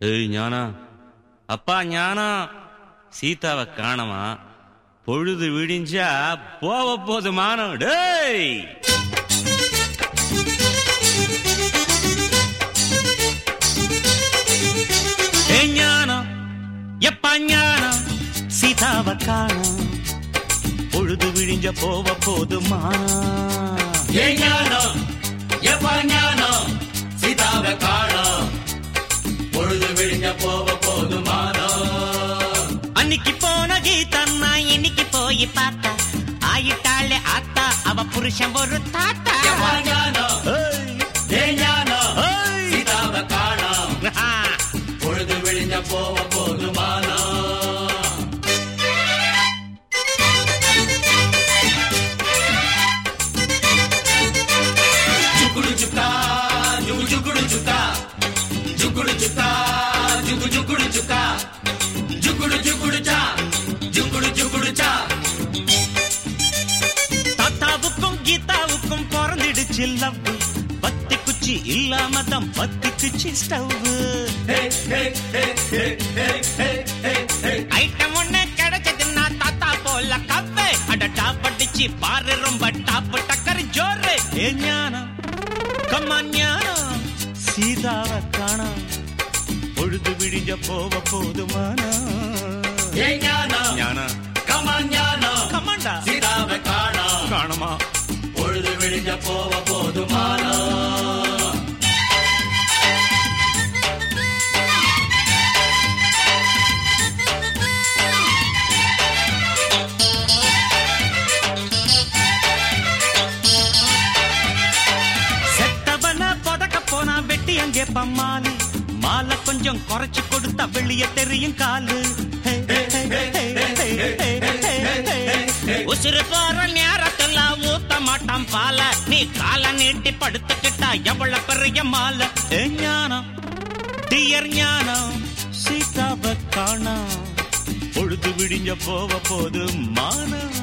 ஏய் ஞானா. அப்பா ஞானா. சீதாவை காணமா பொழுது விடிஞ்சா போவ போது மானம் டேய் ஞானம் எப்பா ஞானம் சீதாவை காணோம் பொழுது விழிஞ்ச போவ போதுமா? ஞானம் எப்பா ஞானம் அன்னைக்கு போன கீதம்மா இன்னைக்கு போய் பார்த்தா ஆயிட்டாளே ஆத்தா அவ புருஷன் ஒரு தாத்தா பொழுது விழிஞ்ச போவோம் பிஞ்சில் லவ் பத்தி குச்சி இல்லாம தான் பத்தி குச்சி ஸ்டவ். ஐட்டம் ஒண்ணு கிடைச்சது நான் தாத்தா போல கப்ப அட டாப் அடிச்சு பாரு ரொம்ப டாப் டக்கர் ஜோரு. ஏ ஞானம் கம்மா ஞானம் சீதாவை காணா பொழுது விடிஞ்ச போவ போதுமானா. ஞானா ஞானா கமாண்டா சீதாவை போவ போதுமானா பம்மானு. மாலை கொஞ்சம் குறைச்சு கொடுத்தா வெளியே தெரியும் காலு. உசுறு போற நேரத்துல ஊத்த மாட்டான் பால. நீ கால நீட்டி படுத்துக்கிட்டா எவ்வளவு பெரிய மாலை? ஞானம் டியர் ஞானம் சீதாவை காணா பொழுது விடிஞ்ச போவ போது மானம்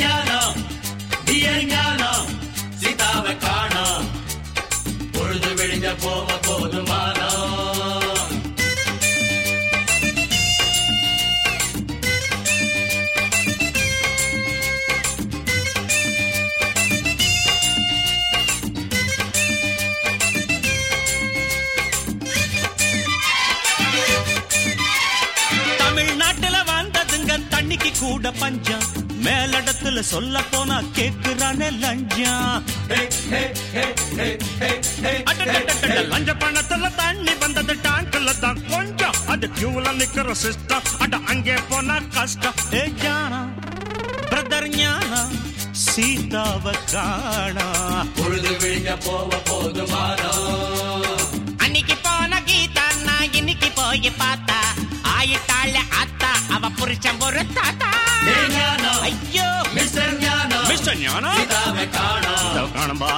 ஞானம் டியர் ஞானம் சீதாவை காணா பொழுது விடிஞ்ச போவ போதுமானோ தமிழ்நாட்டுல கூட பஞ்சம். மேலிடத்துல சொல்ல போனா கேக்குறானே லஞ்சம். லஞ்ச பணத்துல தண்ணி வந்தது டாங்க்ல தான் கொஞ்சம். அது கியூல நிக்கிற சிஸ்டம் அட அங்கே போனா கஷ்டம். ஏ ஞானம் பிரதர் ஞானம் சீதாவை காணோம். பொழுது விழிஞ்ச போவ போதுமானோ அன்னைக்கு போன கீதா நான் இன்னைக்கு போய் பார்த்தா. ஆயிட்டாள அத்தா அவ புருஷன் ஒரு தாத்தா. ஞானம் காணும்பா